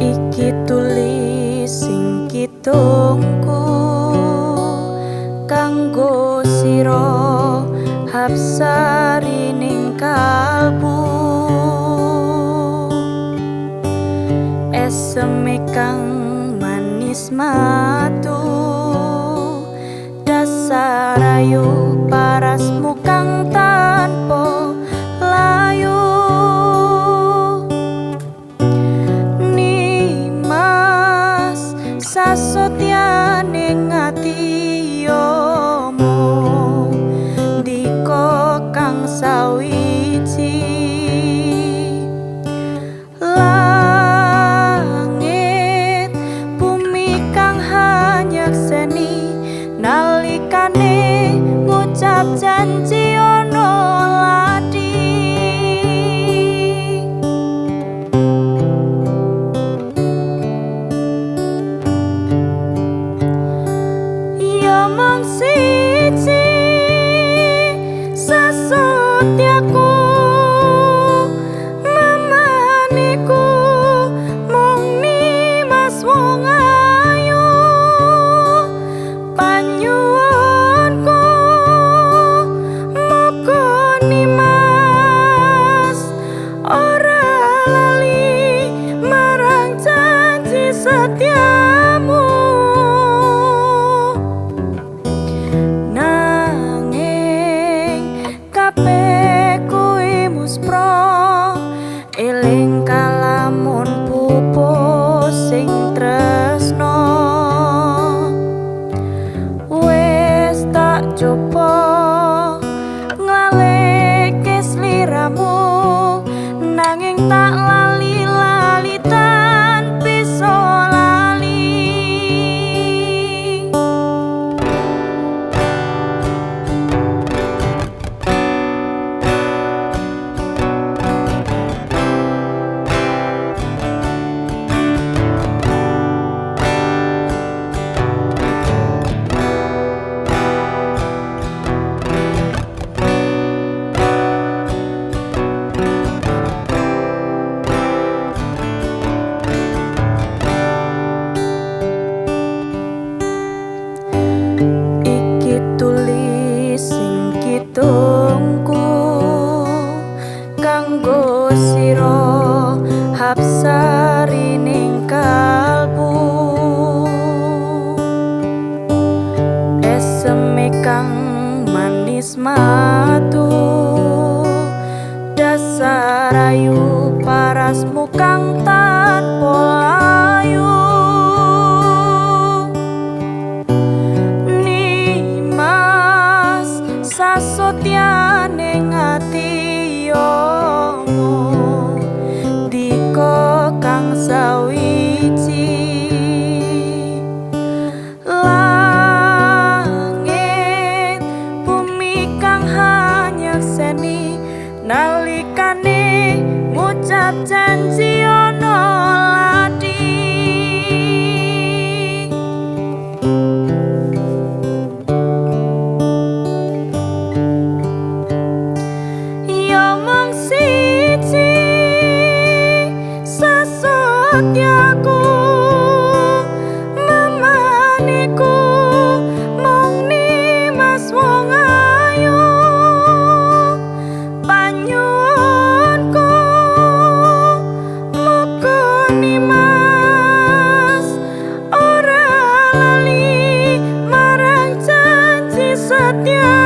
iki tulis sing kitungku kanggo sira hapsari ning kalbu. Eseme kang manis matu dasar ayu parasmu nimas sasotyane ngati yomo. Diko kang sawiji. Langit bumi kang seni nalikane ngucap janji 啊。Hapsari ning kalbu. Eseme kang manis matu dasar ayu parasmu kang tanpa layu. Nimas sasotyane nalikane ngucap janji ono 안.